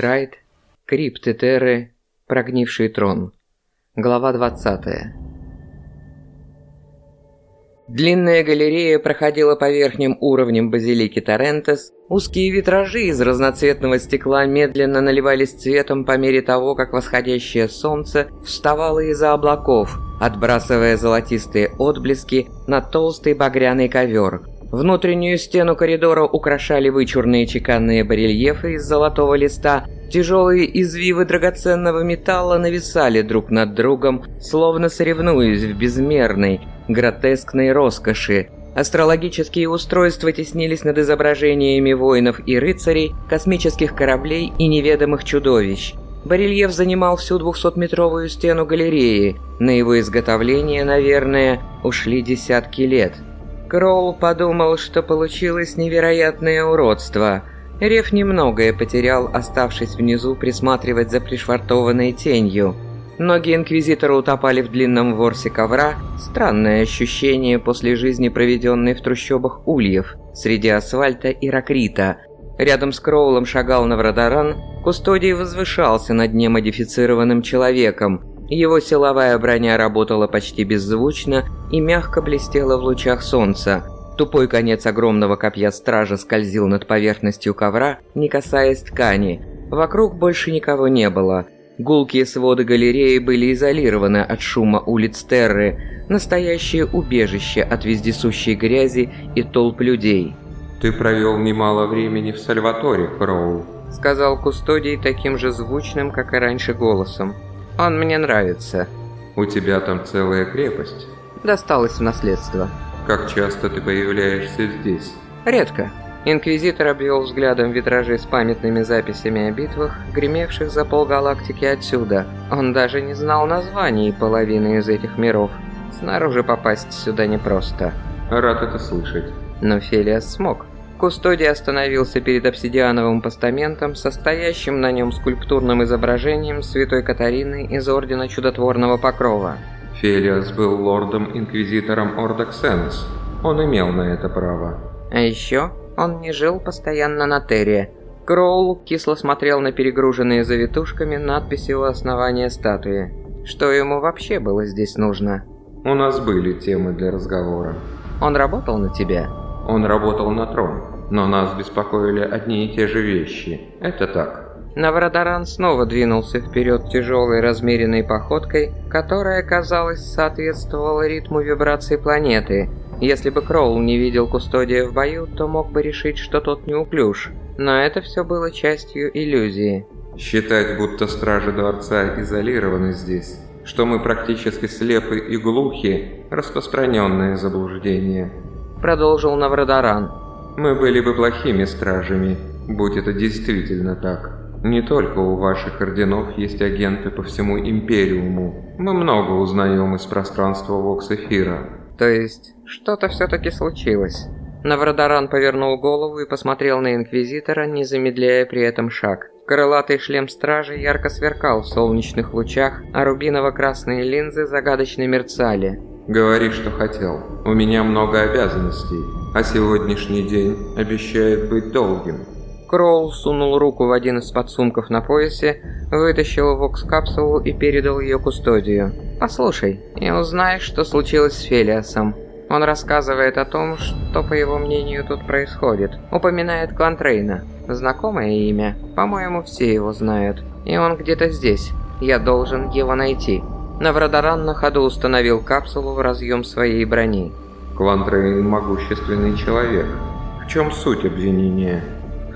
Райт, Крипты Терры, Прогнивший трон. Глава 20. Длинная галерея проходила по верхним уровням базилики Торрентес. Узкие витражи из разноцветного стекла медленно наливались цветом по мере того, как восходящее солнце вставало из-за облаков, отбрасывая золотистые отблески на толстый багряный ковер, Внутреннюю стену коридора украшали вычурные чеканные барельефы из золотого листа, тяжелые извивы драгоценного металла нависали друг над другом, словно соревнуясь в безмерной, гротескной роскоши. Астрологические устройства теснились над изображениями воинов и рыцарей, космических кораблей и неведомых чудовищ. Барельеф занимал всю 200-метровую стену галереи. На его изготовление, наверное, ушли десятки лет – Кроул подумал, что получилось невероятное уродство. Рев немногое потерял, оставшись внизу присматривать за пришвартованной тенью. Ноги Инквизитора утопали в длинном ворсе ковра. Странное ощущение после жизни, проведенной в трущобах ульев, среди асфальта и ракрита. Рядом с Кроулом шагал Наврадаран, Кустодий возвышался над немодифицированным человеком, его силовая броня работала почти беззвучно и мягко блестела в лучах солнца. Тупой конец огромного копья стража скользил над поверхностью ковра, не касаясь ткани. Вокруг больше никого не было. Гулкие своды галереи были изолированы от шума улиц Терры, настоящее убежище от вездесущей грязи и толп людей. «Ты провел немало времени в Сальваторе, Кроу», — сказал Кустодий таким же звучным, как и раньше голосом. Он мне нравится. У тебя там целая крепость? Досталось в наследство. Как часто ты появляешься здесь? Редко. Инквизитор обвел взглядом витражи с памятными записями о битвах, гремевших за полгалактики отсюда. Он даже не знал названий половины из этих миров. Снаружи попасть сюда непросто. Рад это слышать. Но Фелиас смог. Кустодий остановился перед обсидиановым постаментом, состоящим на нем скульптурным изображением святой Катарины из Ордена Чудотворного Покрова. Фелиас был лордом-инквизитором Ордоксенс. Он имел на это право. А еще он не жил постоянно на Терре. Кроул кисло смотрел на перегруженные завитушками надписи у основания статуи. Что ему вообще было здесь нужно? У нас были темы для разговора. Он работал на тебя? Он работал на трон, но нас беспокоили одни и те же вещи. Это так. Наврадаран снова двинулся вперед тяжелой размеренной походкой, которая, казалось, соответствовала ритму вибраций планеты. Если бы Кроул не видел Кустодия в бою, то мог бы решить, что тот неуклюж. Но это все было частью иллюзии. Считать, будто стражи Дворца изолированы здесь, что мы практически слепы и глухи – распространенное заблуждение продолжил Наврадаран. «Мы были бы плохими стражами, будь это действительно так. Не только у ваших орденов есть агенты по всему Империуму. Мы много узнаем из пространства Вокс-эфира». «То есть, что-то все-таки случилось?» Наврадаран повернул голову и посмотрел на Инквизитора, не замедляя при этом шаг. Крылатый шлем стражи ярко сверкал в солнечных лучах, а рубиново-красные линзы загадочно мерцали. Говори, что хотел. У меня много обязанностей, а сегодняшний день обещает быть долгим. Кроул сунул руку в один из подсумков на поясе, вытащил вокс-капсулу и передал ее кустодию. «Послушай, и узнаешь, что случилось с Фелиасом. Он рассказывает о том, что, по его мнению, тут происходит. Упоминает Квантрейна. Знакомое имя. По-моему, все его знают. И он где-то здесь. Я должен его найти». Наврадаран на ходу установил капсулу в разъем своей брони. Квантрейн – могущественный человек. В чем суть обвинения?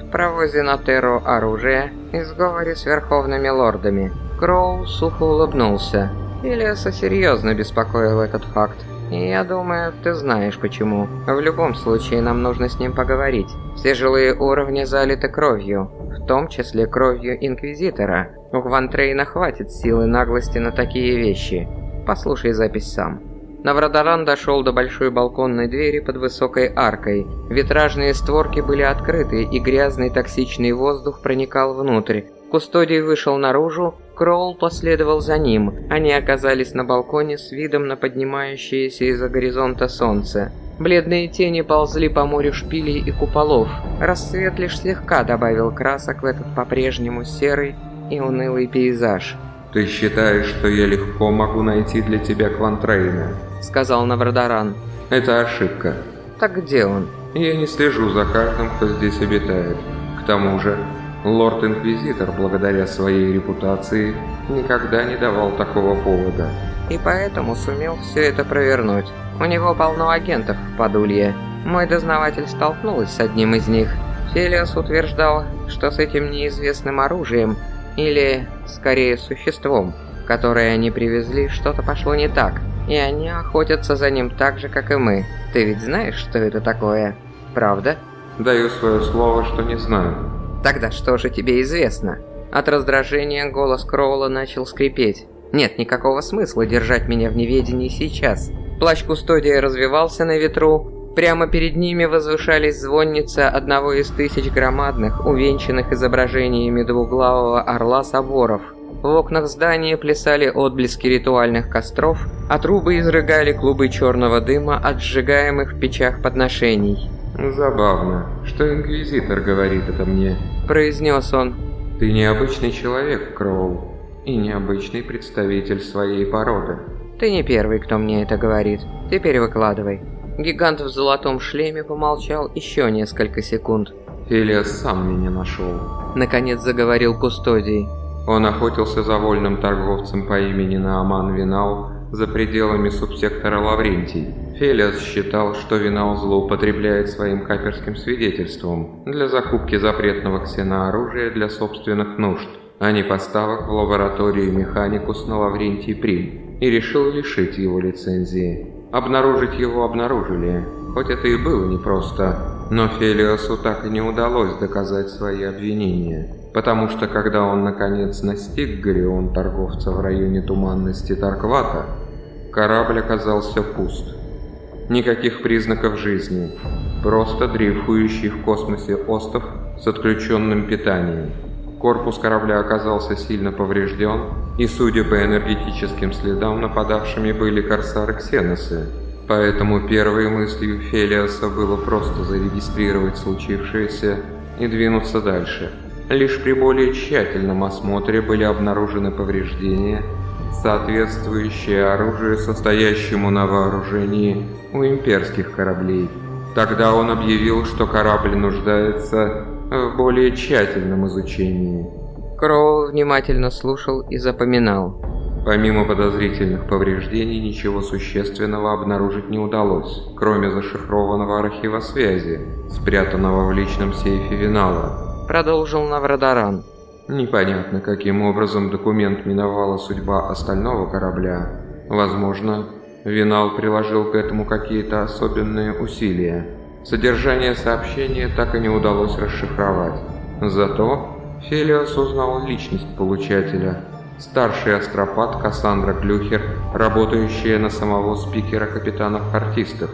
В провозе на Терру оружия и сговоре с верховными лордами. Кроу сухо улыбнулся. Илиаса серьезно беспокоил этот факт. И я думаю, ты знаешь почему. В любом случае, нам нужно с ним поговорить. Все жилые уровни залиты кровью, в том числе кровью Инквизитора. У Квантрейна хватит силы наглости на такие вещи. Послушай запись сам. Наврадаран дошел до большой балконной двери под высокой аркой. Витражные створки были открыты, и грязный токсичный воздух проникал внутрь. Кустодий вышел наружу, Кроул последовал за ним. Они оказались на балконе с видом на поднимающееся из-за горизонта солнце. Бледные тени ползли по морю шпилей и куполов. Рассвет лишь слегка добавил красок в этот по-прежнему серый и унылый пейзаж. «Ты считаешь, что я легко могу найти для тебя Квантрейна?» — сказал Наврадаран. «Это ошибка». «Так где он?» «Я не слежу за каждым, кто здесь обитает. К тому же, лорд-инквизитор, благодаря своей репутации, никогда не давал такого повода». «И поэтому сумел все это провернуть. У него полно агентов в Подулье. Мой дознаватель столкнулась с одним из них. Фелиос утверждал, что с этим неизвестным оружием, или, скорее, существом, которое они привезли, что-то пошло не так, и они охотятся за ним так же, как и мы. Ты ведь знаешь, что это такое, правда? Даю свое слово, что не знаю. Тогда что же тебе известно? От раздражения голос Кроула начал скрипеть. Нет никакого смысла держать меня в неведении сейчас. Плащ кустодия развивался на ветру. Прямо перед ними возвышались звонница одного из тысяч громадных, увенчанных изображениями двуглавого орла соборов. В окнах здания плясали отблески ритуальных костров, а трубы изрыгали клубы черного дыма от сжигаемых в печах подношений. «Забавно, что Инквизитор говорит это мне», — произнес он. «Ты необычный человек, Кроу, и необычный представитель своей породы». Ты не первый, кто мне это говорит. Теперь выкладывай. Гигант в золотом шлеме помолчал еще несколько секунд. Фелиас сам меня нашел. Наконец заговорил Кустодий. Он охотился за вольным торговцем по имени Нааман Винал за пределами субсектора Лаврентий. Фелиас считал, что Винал злоупотребляет своим каперским свидетельством для закупки запретного ксенооружия для собственных нужд, а не поставок в лабораторию Механикус на Лаврентий Прим и решил лишить его лицензии. Обнаружить его обнаружили, хоть это и было непросто, но Фелиосу так и не удалось доказать свои обвинения, потому что когда он наконец настиг Горион торговца в районе туманности Тарквата, корабль оказался пуст. Никаких признаков жизни, просто дрейфующий в космосе остров с отключенным питанием. Корпус корабля оказался сильно поврежден, и, судя по энергетическим следам, нападавшими были корсары Ксеносы. Поэтому первой мыслью Фелиаса было просто зарегистрировать случившееся и двинуться дальше. Лишь при более тщательном осмотре были обнаружены повреждения, соответствующие оружию, состоящему на вооружении у имперских кораблей. Тогда он объявил, что корабль нуждается в более тщательном изучении. Кроу внимательно слушал и запоминал. Помимо подозрительных повреждений, ничего существенного обнаружить не удалось, кроме зашифрованного архива связи, спрятанного в личном сейфе Винала. Продолжил Наврадаран. Непонятно, каким образом документ миновала судьба остального корабля. Возможно, Винал приложил к этому какие-то особенные усилия. Содержание сообщения так и не удалось расшифровать. Зато Фелиос узнал личность получателя. Старший астропат Кассандра Клюхер, работающая на самого спикера капитанов-артистов.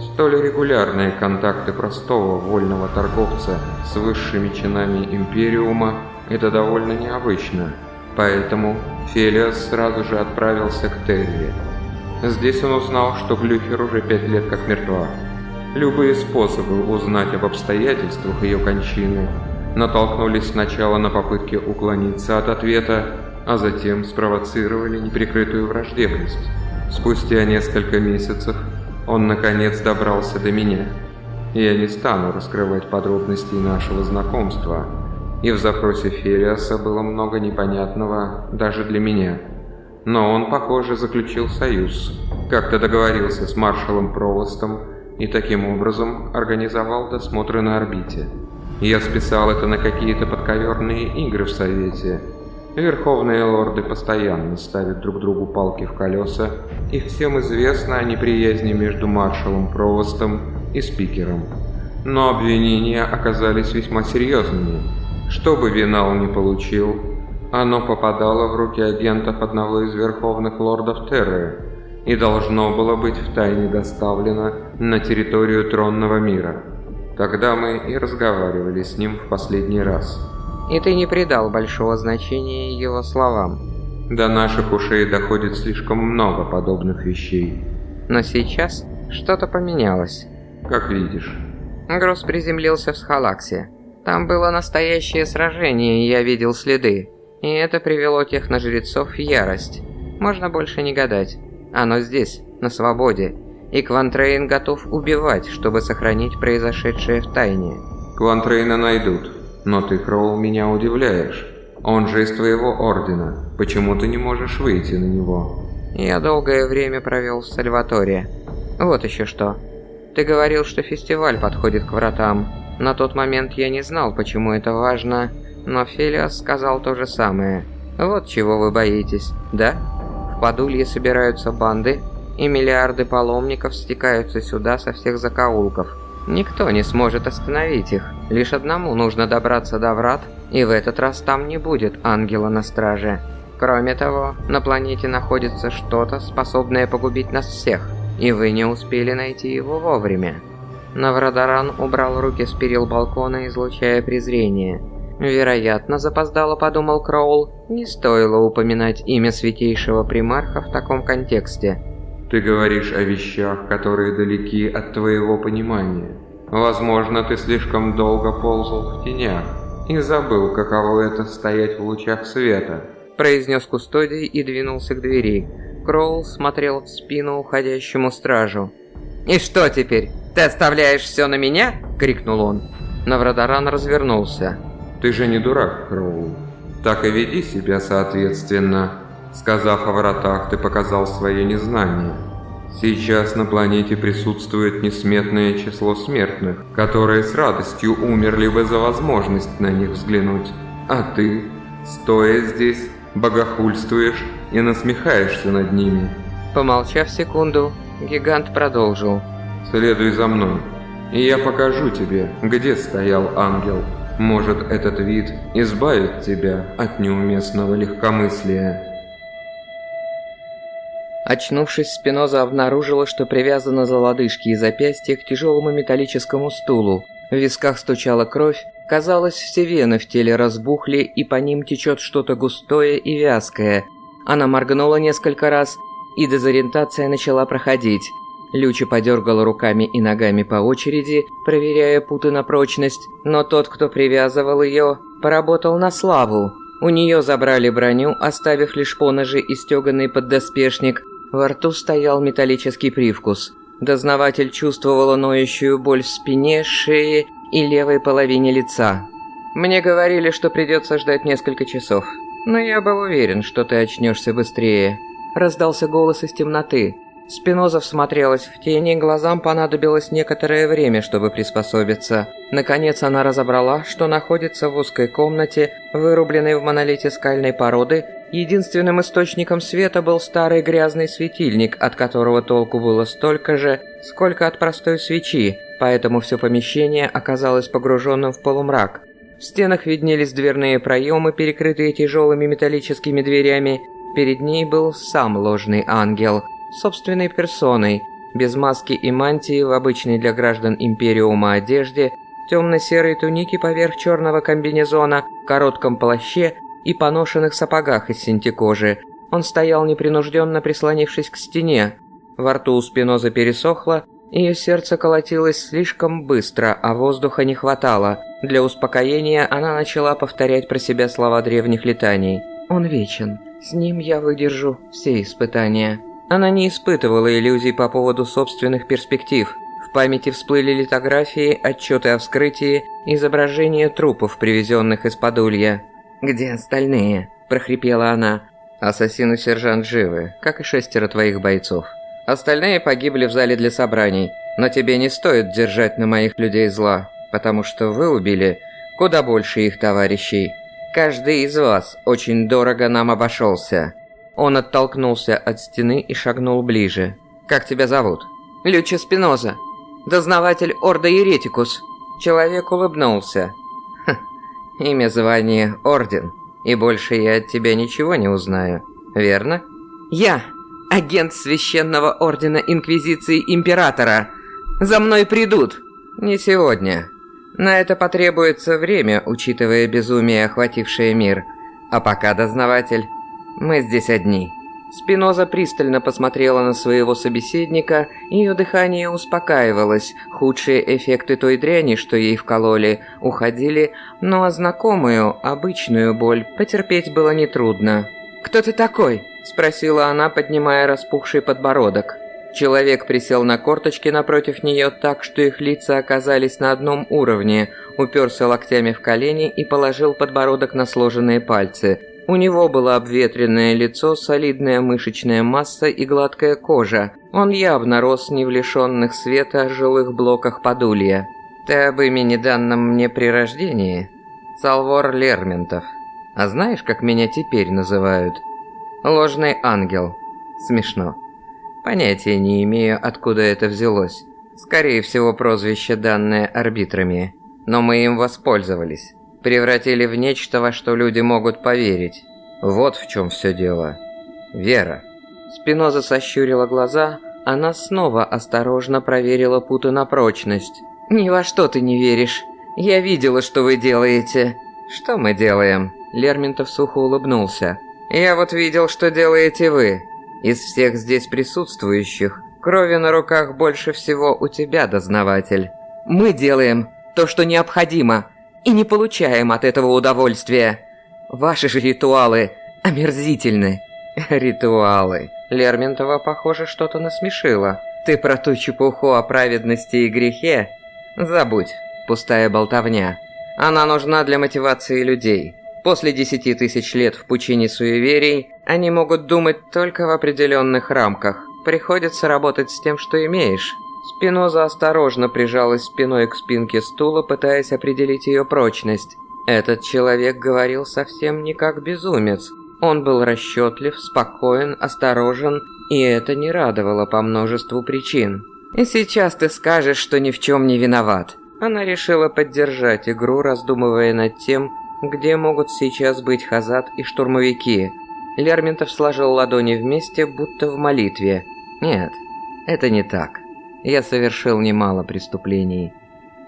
Столь регулярные контакты простого вольного торговца с высшими чинами Империума – это довольно необычно. Поэтому Фелиос сразу же отправился к Терри. Здесь он узнал, что Глюхер уже пять лет как мертва. Любые способы узнать об обстоятельствах ее кончины натолкнулись сначала на попытки уклониться от ответа, а затем спровоцировали неприкрытую враждебность. Спустя несколько месяцев он наконец добрался до меня. Я не стану раскрывать подробностей нашего знакомства, и в запросе Фериаса было много непонятного даже для меня. Но он, похоже, заключил союз, как-то договорился с маршалом Провостом и таким образом организовал досмотры на орбите. Я списал это на какие-то подковерные игры в Совете. Верховные лорды постоянно ставят друг другу палки в колеса, и всем известно о неприязни между маршалом Провостом и спикером. Но обвинения оказались весьма серьезными. Что бы Винал не получил, оно попадало в руки агентов одного из верховных лордов Терры, и должно было быть втайне доставлено на территорию тронного мира. Тогда мы и разговаривали с ним в последний раз. И ты не придал большого значения его словам. До наших ушей доходит слишком много подобных вещей. Но сейчас Что-то поменялось. Как видишь. Груз приземлился в Схалаксе. Там было настоящее сражение, и я видел следы. И это привело техножрецов в ярость. Можно больше не гадать. Оно здесь, на свободе. И Квантрейн готов убивать, чтобы сохранить произошедшее в тайне. Квантрейна найдут. Но ты, Кроул, меня удивляешь. Он же из твоего ордена. Почему ты не можешь выйти на него? Я долгое время провел в Сальваторе. Вот еще что. Ты говорил, что фестиваль подходит к вратам. На тот момент я не знал, почему это важно, но Фелиас сказал то же самое. Вот чего вы боитесь, да? В Подулье собираются банды, и миллиарды паломников стекаются сюда со всех закоулков. Никто не сможет остановить их. Лишь одному нужно добраться до врат, и в этот раз там не будет ангела на страже. Кроме того, на планете находится что-то, способное погубить нас всех, и вы не успели найти его вовремя. Наврадаран убрал руки с перил балкона, излучая презрение. Вероятно, запоздало подумал Кроул, не стоило упоминать имя святейшего примарха в таком контексте. Ты говоришь о вещах, которые далеки от твоего понимания. Возможно, ты слишком долго ползал в тенях и забыл, каково это стоять в лучах света. Произнес кустодий и двинулся к двери. Кроул смотрел в спину уходящему стражу. «И что теперь? Ты оставляешь все на меня?» — крикнул он. Наврадаран развернулся. Ты же не дурак, Кроул. Так и веди себя соответственно. Сказав о вратах, ты показал свое незнание. Сейчас на планете присутствует несметное число смертных, которые с радостью умерли бы за возможность на них взглянуть. А ты, стоя здесь, богохульствуешь и насмехаешься над ними. Помолчав секунду, гигант продолжил. «Следуй за мной, и я покажу тебе, где стоял ангел». Может, этот вид избавит тебя от неуместного легкомыслия. Очнувшись, Спиноза обнаружила, что привязана за лодыжки и запястья к тяжелому металлическому стулу. В висках стучала кровь, казалось, все вены в теле разбухли, и по ним течет что-то густое и вязкое. Она моргнула несколько раз, и дезориентация начала проходить. Лючи подергала руками и ногами по очереди, проверяя путы на прочность, но тот, кто привязывал ее, поработал на славу. У нее забрали броню, оставив лишь поножи и стеганый поддоспешник. Во рту стоял металлический привкус. Дознаватель чувствовала ноющую боль в спине, шее и левой половине лица. «Мне говорили, что придется ждать несколько часов, но я был уверен, что ты очнешься быстрее», – раздался голос из темноты. Спиноза всмотрелась в тени, глазам понадобилось некоторое время, чтобы приспособиться. Наконец она разобрала, что находится в узкой комнате, вырубленной в монолите скальной породы. Единственным источником света был старый грязный светильник, от которого толку было столько же, сколько от простой свечи, поэтому все помещение оказалось погруженным в полумрак. В стенах виднелись дверные проемы, перекрытые тяжелыми металлическими дверями. Перед ней был сам ложный ангел – собственной персоной, без маски и мантии в обычной для граждан Империума одежде, темно-серой тунике поверх черного комбинезона, коротком плаще и поношенных сапогах из синтекожи. Он стоял непринужденно прислонившись к стене. Во рту у Спиноза пересохло, ее сердце колотилось слишком быстро, а воздуха не хватало. Для успокоения она начала повторять про себя слова древних летаний. «Он вечен. С ним я выдержу все испытания». Она не испытывала иллюзий по поводу собственных перспектив. В памяти всплыли литографии, отчеты о вскрытии, изображения трупов, привезенных из Подулья. «Где остальные?» – прохрипела она. «Ассасин и сержант живы, как и шестеро твоих бойцов. Остальные погибли в зале для собраний, но тебе не стоит держать на моих людей зла, потому что вы убили куда больше их товарищей. Каждый из вас очень дорого нам обошелся. Он оттолкнулся от стены и шагнул ближе. «Как тебя зовут?» «Люча Спиноза. Дознаватель Орда Еретикус». Человек улыбнулся. «Ха, имя, звание, Орден. И больше я от тебя ничего не узнаю, верно?» «Я, агент Священного Ордена Инквизиции Императора. За мной придут!» «Не сегодня. На это потребуется время, учитывая безумие, охватившее мир. А пока, дознаватель, мы здесь одни. Спиноза пристально посмотрела на своего собеседника, ее дыхание успокаивалось, худшие эффекты той дряни, что ей вкололи, уходили, но знакомую, обычную боль потерпеть было нетрудно. «Кто ты такой?» – спросила она, поднимая распухший подбородок. Человек присел на корточки напротив нее так, что их лица оказались на одном уровне, уперся локтями в колени и положил подбородок на сложенные пальцы – у него было обветренное лицо, солидная мышечная масса и гладкая кожа. Он явно рос не в лишенных света жилых блоках подулья. «Ты об имени данном мне при рождении?» «Салвор Лерментов. А знаешь, как меня теперь называют?» «Ложный ангел. Смешно. Понятия не имею, откуда это взялось. Скорее всего, прозвище, данное арбитрами. Но мы им воспользовались превратили в нечто, во что люди могут поверить. Вот в чем все дело. Вера. Спиноза сощурила глаза, она снова осторожно проверила путы на прочность. «Ни во что ты не веришь. Я видела, что вы делаете». «Что мы делаем?» Лерментов сухо улыбнулся. «Я вот видел, что делаете вы. Из всех здесь присутствующих, крови на руках больше всего у тебя, дознаватель». «Мы делаем то, что необходимо», и не получаем от этого удовольствия. Ваши же ритуалы омерзительны. Ритуалы. Лермонтова, похоже, что-то насмешило. Ты про ту чепуху о праведности и грехе? Забудь. Пустая болтовня. Она нужна для мотивации людей. После десяти тысяч лет в пучине суеверий они могут думать только в определенных рамках. Приходится работать с тем, что имеешь. Спиноза осторожно прижалась спиной к спинке стула, пытаясь определить ее прочность. Этот человек говорил совсем не как безумец. Он был расчетлив, спокоен, осторожен, и это не радовало по множеству причин. «И сейчас ты скажешь, что ни в чем не виноват». Она решила поддержать игру, раздумывая над тем, где могут сейчас быть Хазат и штурмовики. Лерментов сложил ладони вместе, будто в молитве. «Нет, это не так. Я совершил немало преступлений,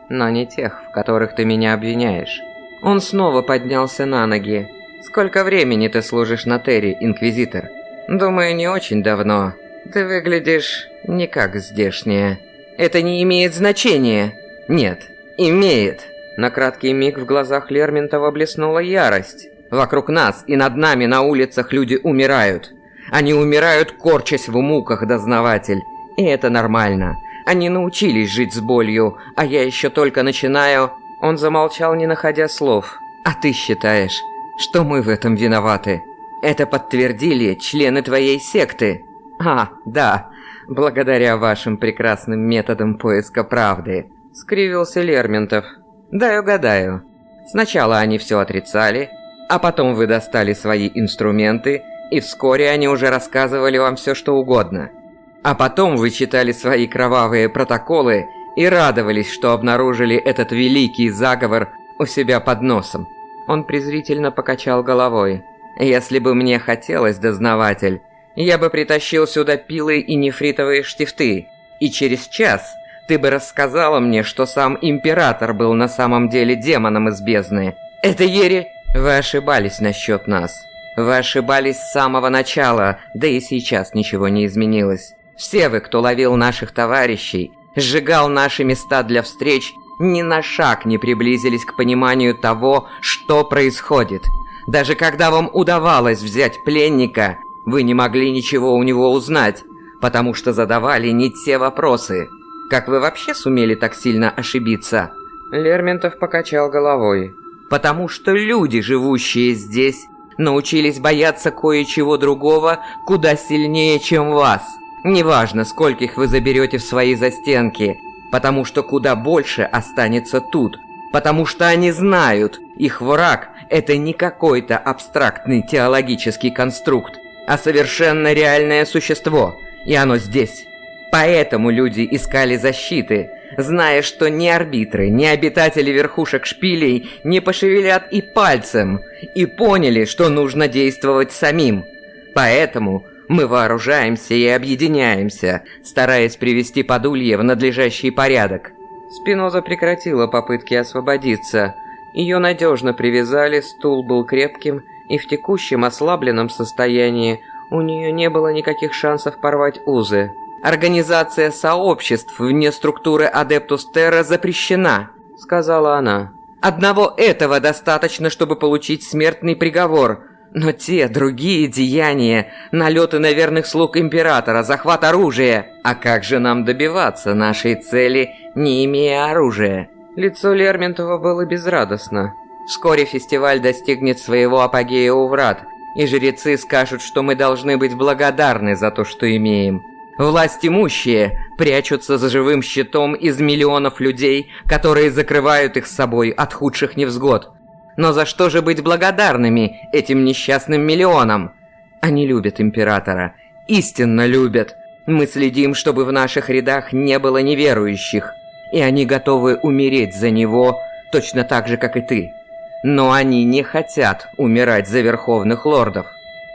но не тех, в которых ты меня обвиняешь. Он снова поднялся на ноги. Сколько времени ты служишь на Терри, инквизитор? Думаю, не очень давно. Ты выглядишь не как здешняя. Это не имеет значения. Нет, имеет. На краткий миг в глазах Лермонтова блеснула ярость. Вокруг нас и над нами на улицах люди умирают. Они умирают, корчась в муках, дознаватель. И это нормально. Они научились жить с болью, а я еще только начинаю...» Он замолчал, не находя слов. «А ты считаешь, что мы в этом виноваты? Это подтвердили члены твоей секты?» «А, да, благодаря вашим прекрасным методам поиска правды», — скривился Лерментов. «Дай угадаю. Сначала они все отрицали, а потом вы достали свои инструменты, и вскоре они уже рассказывали вам все, что угодно. А потом вы читали свои кровавые протоколы и радовались, что обнаружили этот великий заговор у себя под носом. Он презрительно покачал головой. «Если бы мне хотелось, дознаватель, я бы притащил сюда пилы и нефритовые штифты, и через час ты бы рассказала мне, что сам Император был на самом деле демоном из бездны. Это Ери...» «Вы ошибались насчет нас. Вы ошибались с самого начала, да и сейчас ничего не изменилось. Все вы, кто ловил наших товарищей, сжигал наши места для встреч, ни на шаг не приблизились к пониманию того, что происходит. Даже когда вам удавалось взять пленника, вы не могли ничего у него узнать, потому что задавали не те вопросы. Как вы вообще сумели так сильно ошибиться? Лерментов покачал головой. Потому что люди, живущие здесь, научились бояться кое-чего другого куда сильнее, чем вас. Неважно, скольких вы заберете в свои застенки, потому что куда больше останется тут. Потому что они знают, их враг – это не какой-то абстрактный теологический конструкт, а совершенно реальное существо, и оно здесь. Поэтому люди искали защиты, зная, что ни арбитры, ни обитатели верхушек шпилей не пошевелят и пальцем, и поняли, что нужно действовать самим. Поэтому мы вооружаемся и объединяемся, стараясь привести Подулье в надлежащий порядок. Спиноза прекратила попытки освободиться. Ее надежно привязали, стул был крепким, и в текущем ослабленном состоянии у нее не было никаких шансов порвать узы. Организация сообществ вне структуры Адептус Терра запрещена, сказала она. Одного этого достаточно, чтобы получить смертный приговор. Но те другие деяния, налеты на верных слуг Императора, захват оружия... А как же нам добиваться нашей цели, не имея оружия? Лицо Лермонтова было безрадостно. Вскоре фестиваль достигнет своего апогея у врат, и жрецы скажут, что мы должны быть благодарны за то, что имеем. Власть имущие прячутся за живым щитом из миллионов людей, которые закрывают их собой от худших невзгод. Но за что же быть благодарными этим несчастным миллионам? Они любят императора, истинно любят. Мы следим, чтобы в наших рядах не было неверующих, и они готовы умереть за него, точно так же, как и ты. Но они не хотят умирать за верховных лордов.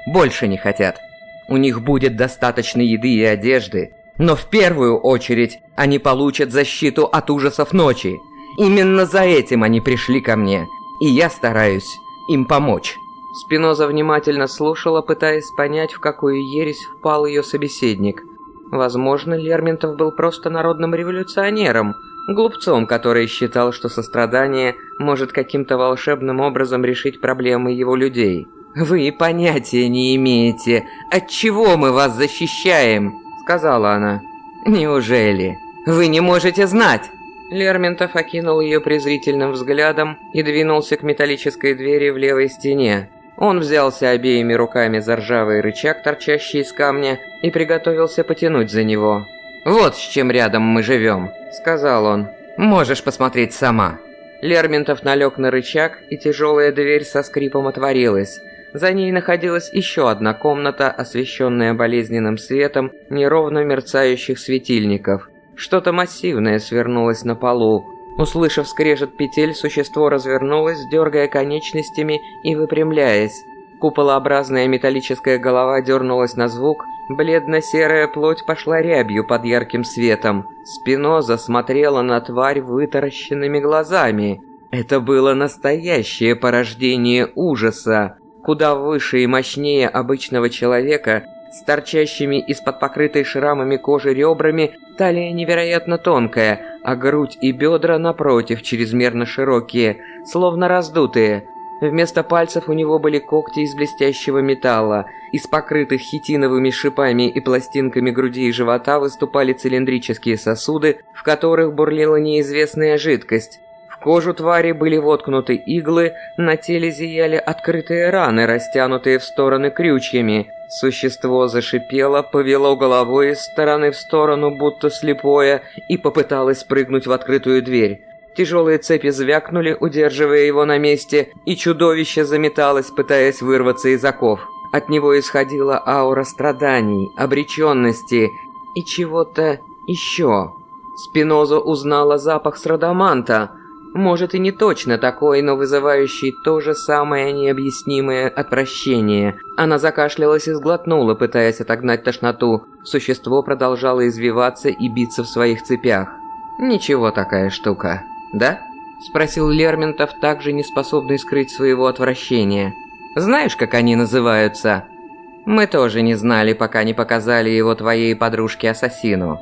Больше не хотят. У них будет достаточно еды и одежды, но в первую очередь они получат защиту от ужасов ночи. Именно за этим они пришли ко мне, и я стараюсь им помочь. Спиноза внимательно слушала, пытаясь понять, в какую ересь впал ее собеседник. Возможно, Лермонтов был просто народным революционером, глупцом, который считал, что сострадание может каким-то волшебным образом решить проблемы его людей. «Вы понятия не имеете, от чего мы вас защищаем», — сказала она. «Неужели? Вы не можете знать?» Лермонтов окинул ее презрительным взглядом и двинулся к металлической двери в левой стене. Он взялся обеими руками за ржавый рычаг, торчащий из камня, и приготовился потянуть за него. «Вот с чем рядом мы живем», — сказал он. «Можешь посмотреть сама». Лермонтов налег на рычаг, и тяжелая дверь со скрипом отворилась. За ней находилась еще одна комната, освещенная болезненным светом неровно мерцающих светильников. Что-то массивное свернулось на полу. Услышав скрежет петель, существо развернулось, дергая конечностями и выпрямляясь. Куполообразная металлическая голова дернулась на звук, бледно-серая плоть пошла рябью под ярким светом. Спиноза смотрела на тварь вытаращенными глазами. Это было настоящее порождение ужаса куда выше и мощнее обычного человека, с торчащими из-под покрытой шрамами кожи ребрами, талия невероятно тонкая, а грудь и бедра, напротив, чрезмерно широкие, словно раздутые. Вместо пальцев у него были когти из блестящего металла. Из покрытых хитиновыми шипами и пластинками груди и живота выступали цилиндрические сосуды, в которых бурлила неизвестная жидкость кожу твари были воткнуты иглы, на теле зияли открытые раны, растянутые в стороны крючьями. Существо зашипело, повело головой из стороны в сторону, будто слепое, и попыталось прыгнуть в открытую дверь. Тяжелые цепи звякнули, удерживая его на месте, и чудовище заметалось, пытаясь вырваться из оков. От него исходила аура страданий, обреченности и чего-то еще. Спиноза узнала запах срадаманта – может и не точно такой, но вызывающий то же самое необъяснимое отвращение. Она закашлялась и сглотнула, пытаясь отогнать тошноту. Существо продолжало извиваться и биться в своих цепях. «Ничего такая штука, да?» Спросил Лермонтов, также не способный скрыть своего отвращения. «Знаешь, как они называются?» «Мы тоже не знали, пока не показали его твоей подружке-ассасину.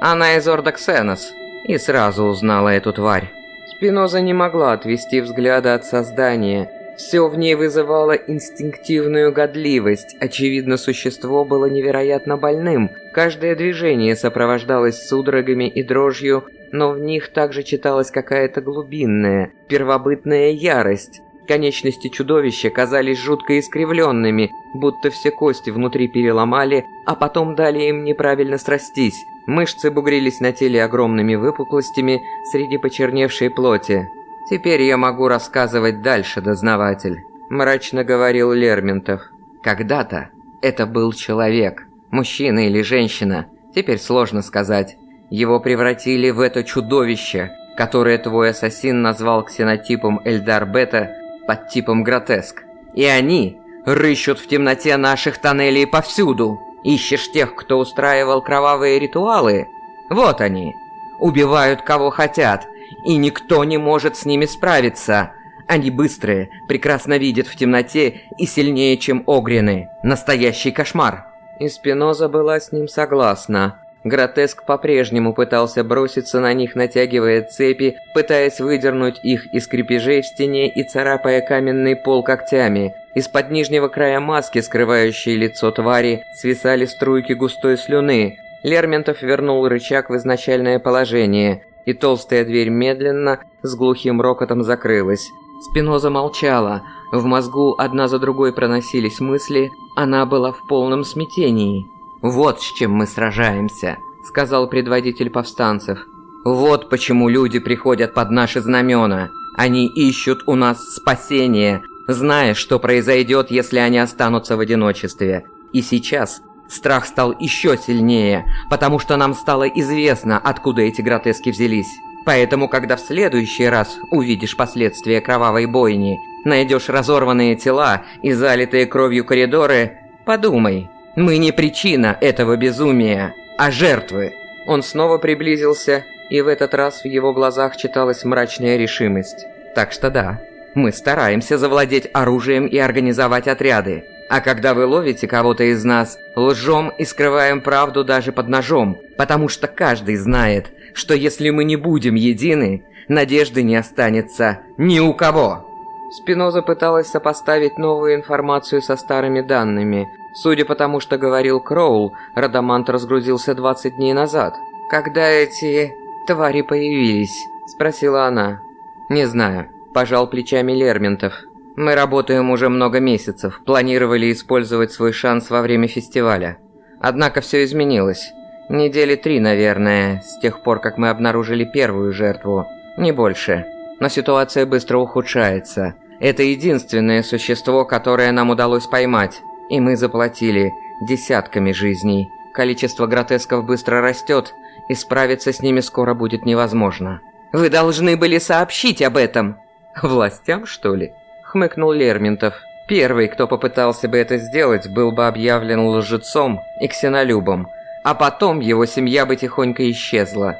Она из Ордоксенос, и сразу узнала эту тварь. Спиноза не могла отвести взгляда от создания. Все в ней вызывало инстинктивную годливость. Очевидно, существо было невероятно больным. Каждое движение сопровождалось судорогами и дрожью, но в них также читалась какая-то глубинная, первобытная ярость. Конечности чудовища казались жутко искривленными, будто все кости внутри переломали, а потом дали им неправильно срастись. Мышцы бугрились на теле огромными выпуклостями среди почерневшей плоти. «Теперь я могу рассказывать дальше, дознаватель», – мрачно говорил Лермонтов. «Когда-то это был человек, мужчина или женщина, теперь сложно сказать. Его превратили в это чудовище, которое твой ассасин назвал ксенотипом Эльдар Бета под типом гротеск. И они рыщут в темноте наших тоннелей повсюду». Ищешь тех, кто устраивал кровавые ритуалы? Вот они. Убивают кого хотят, и никто не может с ними справиться. Они быстрые, прекрасно видят в темноте и сильнее, чем огрены. Настоящий кошмар. И Спиноза была с ним согласна. Гротеск по-прежнему пытался броситься на них, натягивая цепи, пытаясь выдернуть их из крепежей в стене и царапая каменный пол когтями. Из-под нижнего края маски, скрывающей лицо твари, свисали струйки густой слюны. Лерментов вернул рычаг в изначальное положение, и толстая дверь медленно, с глухим рокотом закрылась. Спиноза молчала. В мозгу одна за другой проносились мысли. Она была в полном смятении. «Вот с чем мы сражаемся», — сказал предводитель повстанцев. «Вот почему люди приходят под наши знамена. Они ищут у нас спасения, зная, что произойдет, если они останутся в одиночестве. И сейчас страх стал еще сильнее, потому что нам стало известно, откуда эти гротески взялись. Поэтому, когда в следующий раз увидишь последствия кровавой бойни, найдешь разорванные тела и залитые кровью коридоры, подумай, мы не причина этого безумия, а жертвы. Он снова приблизился, и в этот раз в его глазах читалась мрачная решимость. Так что да, мы стараемся завладеть оружием и организовать отряды. А когда вы ловите кого-то из нас, лжем и скрываем правду даже под ножом, потому что каждый знает, что если мы не будем едины, надежды не останется ни у кого. Спиноза пыталась сопоставить новую информацию со старыми данными. Судя по тому, что говорил Кроул, Радамант разгрузился 20 дней назад. «Когда эти твари появились?» – спросила она. «Не знаю», – пожал плечами Лерментов. «Мы работаем уже много месяцев, планировали использовать свой шанс во время фестиваля. Однако все изменилось. Недели три, наверное, с тех пор, как мы обнаружили первую жертву. Не больше. Но ситуация быстро ухудшается. Это единственное существо, которое нам удалось поймать. И мы заплатили десятками жизней. Количество гротесков быстро растет, и справиться с ними скоро будет невозможно. «Вы должны были сообщить об этом!» «Властям, что ли?» — хмыкнул Лерментов. Первый, кто попытался бы это сделать, был бы объявлен лжецом и ксенолюбом, а потом его семья бы тихонько исчезла.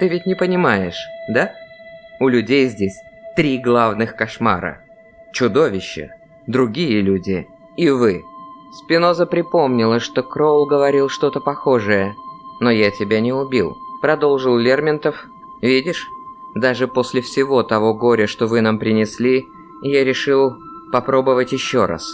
Ты ведь не понимаешь, да? У людей здесь три главных кошмара. Чудовище, другие люди и вы. Спиноза припомнила, что Кроул говорил что-то похожее. «Но я тебя не убил», — продолжил Лерментов. «Видишь, даже после всего того горя, что вы нам принесли, я решил попробовать еще раз.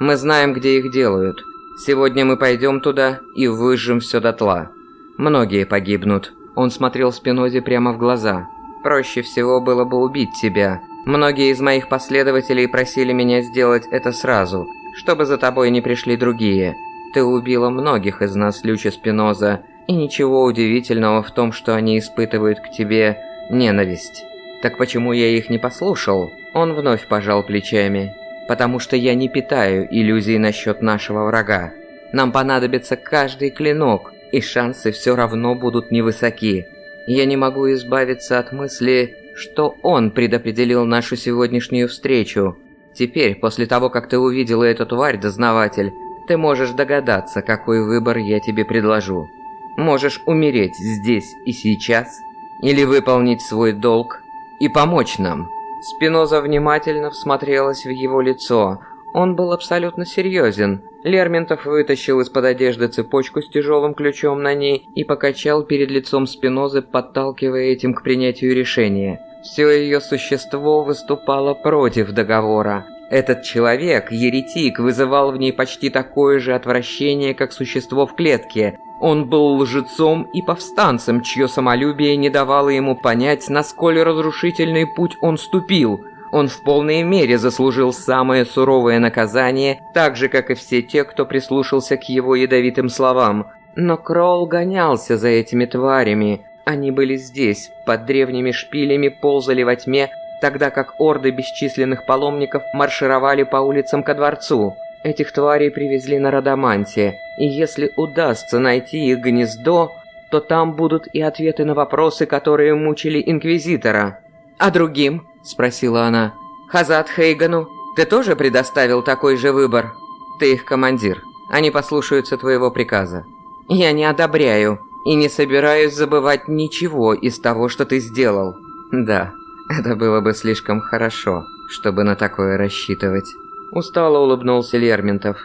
Мы знаем, где их делают, Сегодня мы пойдем туда и выжжем все дотла. Многие погибнут. Он смотрел Спинозе прямо в глаза. Проще всего было бы убить тебя. Многие из моих последователей просили меня сделать это сразу, чтобы за тобой не пришли другие. Ты убила многих из нас, Люча Спиноза, и ничего удивительного в том, что они испытывают к тебе ненависть. Так почему я их не послушал? Он вновь пожал плечами потому что я не питаю иллюзий насчет нашего врага. Нам понадобится каждый клинок, и шансы все равно будут невысоки. Я не могу избавиться от мысли, что он предопределил нашу сегодняшнюю встречу. Теперь, после того, как ты увидела эту тварь, дознаватель, ты можешь догадаться, какой выбор я тебе предложу. Можешь умереть здесь и сейчас, или выполнить свой долг и помочь нам. Спиноза внимательно всмотрелась в его лицо. Он был абсолютно серьезен. Лерментов вытащил из-под одежды цепочку с тяжелым ключом на ней и покачал перед лицом Спинозы, подталкивая этим к принятию решения. Все ее существо выступало против договора. Этот человек, еретик, вызывал в ней почти такое же отвращение, как существо в клетке. Он был лжецом и повстанцем, чье самолюбие не давало ему понять, насколько разрушительный путь он ступил. Он в полной мере заслужил самое суровое наказание, так же, как и все те, кто прислушался к его ядовитым словам. Но Кролл гонялся за этими тварями. Они были здесь, под древними шпилями ползали во тьме, тогда как орды бесчисленных паломников маршировали по улицам ко дворцу. Этих тварей привезли на Радаманте, и если удастся найти их гнездо, то там будут и ответы на вопросы, которые мучили Инквизитора. «А другим?» – спросила она. «Хазат Хейгану, ты тоже предоставил такой же выбор? Ты их командир. Они послушаются твоего приказа. Я не одобряю и не собираюсь забывать ничего из того, что ты сделал. Да, это было бы слишком хорошо». чтобы на такое рассчитывать. Устало улыбнулся Лерментов.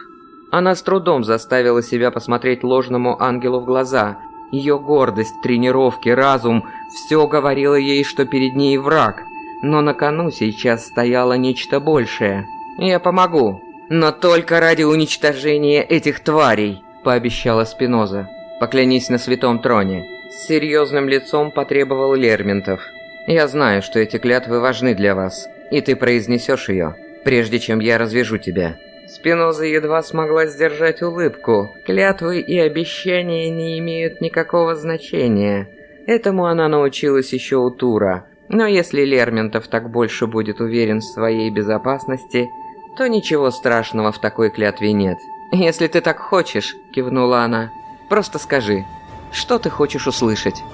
Она с трудом заставила себя посмотреть ложному ангелу в глаза. Ее гордость, тренировки, разум – все говорило ей, что перед ней враг. Но на кону сейчас стояло нечто большее. «Я помогу, но только ради уничтожения этих тварей», – пообещала Спиноза. «Поклянись на святом троне». С серьезным лицом потребовал Лерментов. «Я знаю, что эти клятвы важны для вас, и ты произнесешь ее, прежде чем я развяжу тебя». Спиноза едва смогла сдержать улыбку. Клятвы и обещания не имеют никакого значения. Этому она научилась еще у Тура. Но если Лерментов так больше будет уверен в своей безопасности, то ничего страшного в такой клятве нет. «Если ты так хочешь», — кивнула она, — «просто скажи, что ты хочешь услышать?»